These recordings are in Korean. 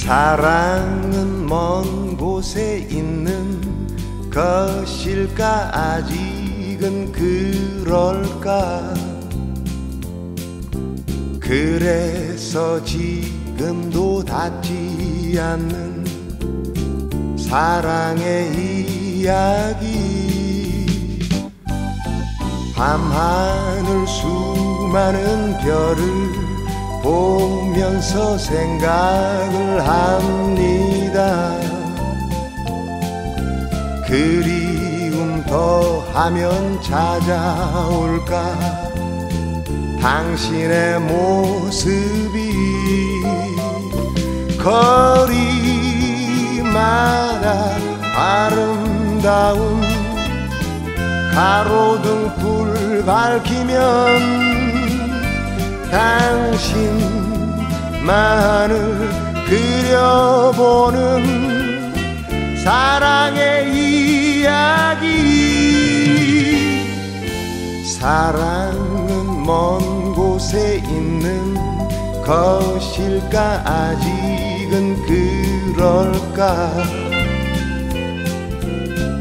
사랑은 먼 곳에 있는 것일까? 아직은 그럴까? 그래서 지금도 닿지 않는 사랑의 이야기. 밤하늘 수많은 별을 보면서 생각을 합니다. 그리움 더 하면 찾아올까? 당신의 모습이 거리마다 아름다운 가로등 불 밝히면 당신만을 그려보는 사랑의 이야기. 사랑은 먼 곳에 있는 것일까? 아직은 그럴까?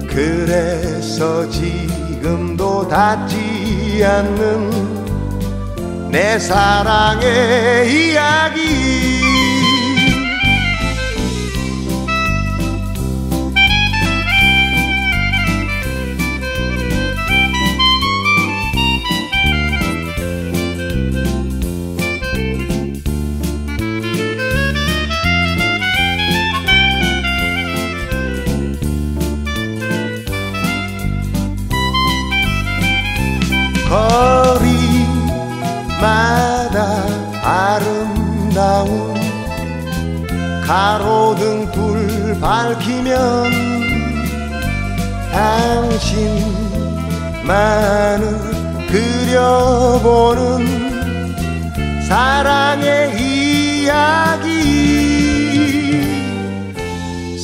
그래서 지금도 닿지 않는 내 사랑의 이야기 가로등 불 밝히면 당신만을 그려보는 사랑의 이야기.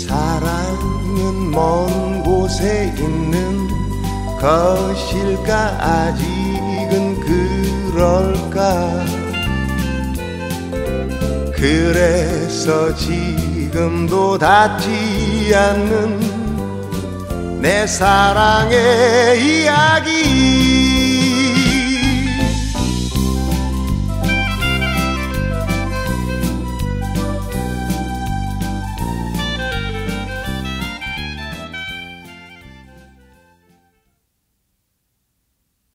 사랑은 먼 곳에 있는 것일까? 아직은 그럴까 그래서 지금도 닿지 않는 내 사랑의 이야기